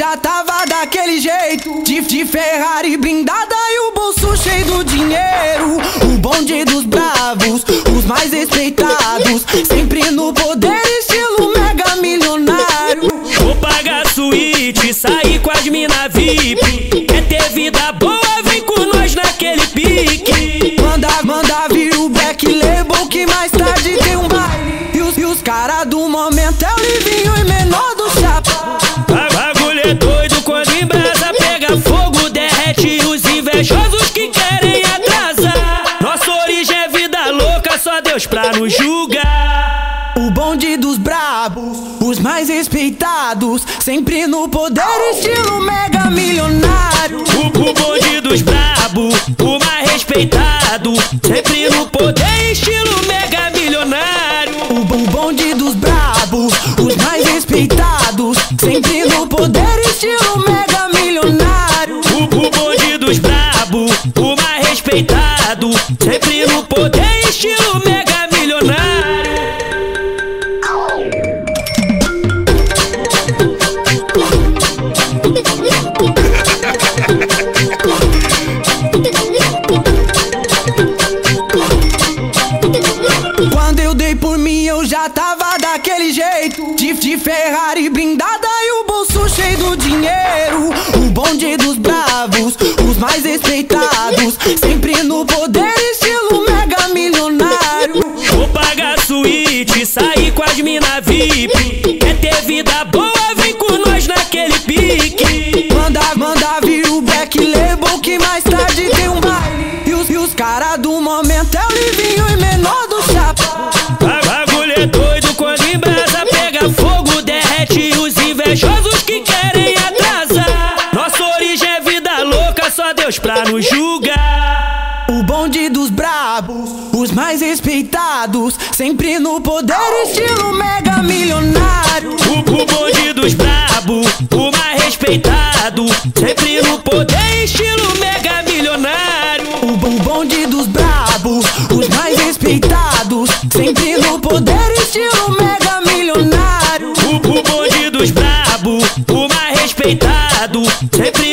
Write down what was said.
já tava daquele jeito. De, de Ferrari blindada e o bolso cheio do dinheiro. O bonde dos bravos, os mais respeitados. Sempre no poder, estilo mega milionário. Vou pagar suíte, sair com as mina VIP. É ter vida invejosos que querem atrasar. Nossa origem é vida louca, só Deus pra nos julgar. O bonde dos brabos, os mais respeitados. Sempre no poder, estilo mega milionário. O, o bonde dos brabo, o mais respeitado. Sempre no poder, Sempre no poder, estilo mega milionário. Quando eu dei por mim, eu já tava daquele jeito. De, de Ferrari blindada e o bolso cheio do dinheiro. O bonde dos respeitados. Sempre no poder, estilo mega milionário. Vou pagar suíte, sair com as mina VIP. Quer ter vida boa, Deus pra nos julgar. O bonde dos brabos, os mais respeitados. Sempre no poder, estilo mega milionário. O, o bonde dos brabo, o mais respeitado. Sempre no poder, estilo mega milionário. O, o bonde dos brabos, os mais respeitados. Sempre no poder, estilo mega milionário. O, o bonde dos brabo, o mais respeitado. Sempre